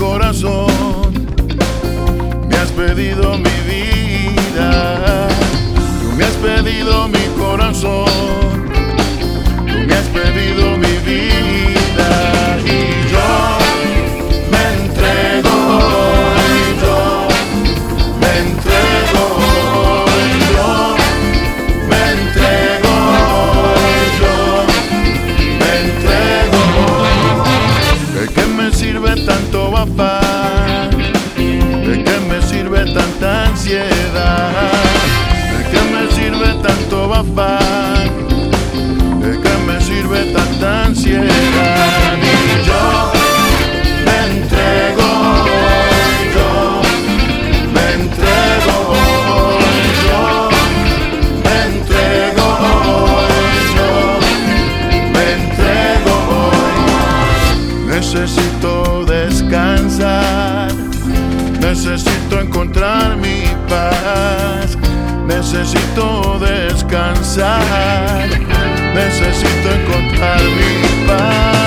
corazón. Me has pedido mi afán? ¿De qué me sirve tanta ansiedad? Yo me entrego, yo me entrego, yo me entrego, yo me entrego. Necesito descansar, necesito encontrar mi paz, necesito descansar, necesito encontrar mi paz.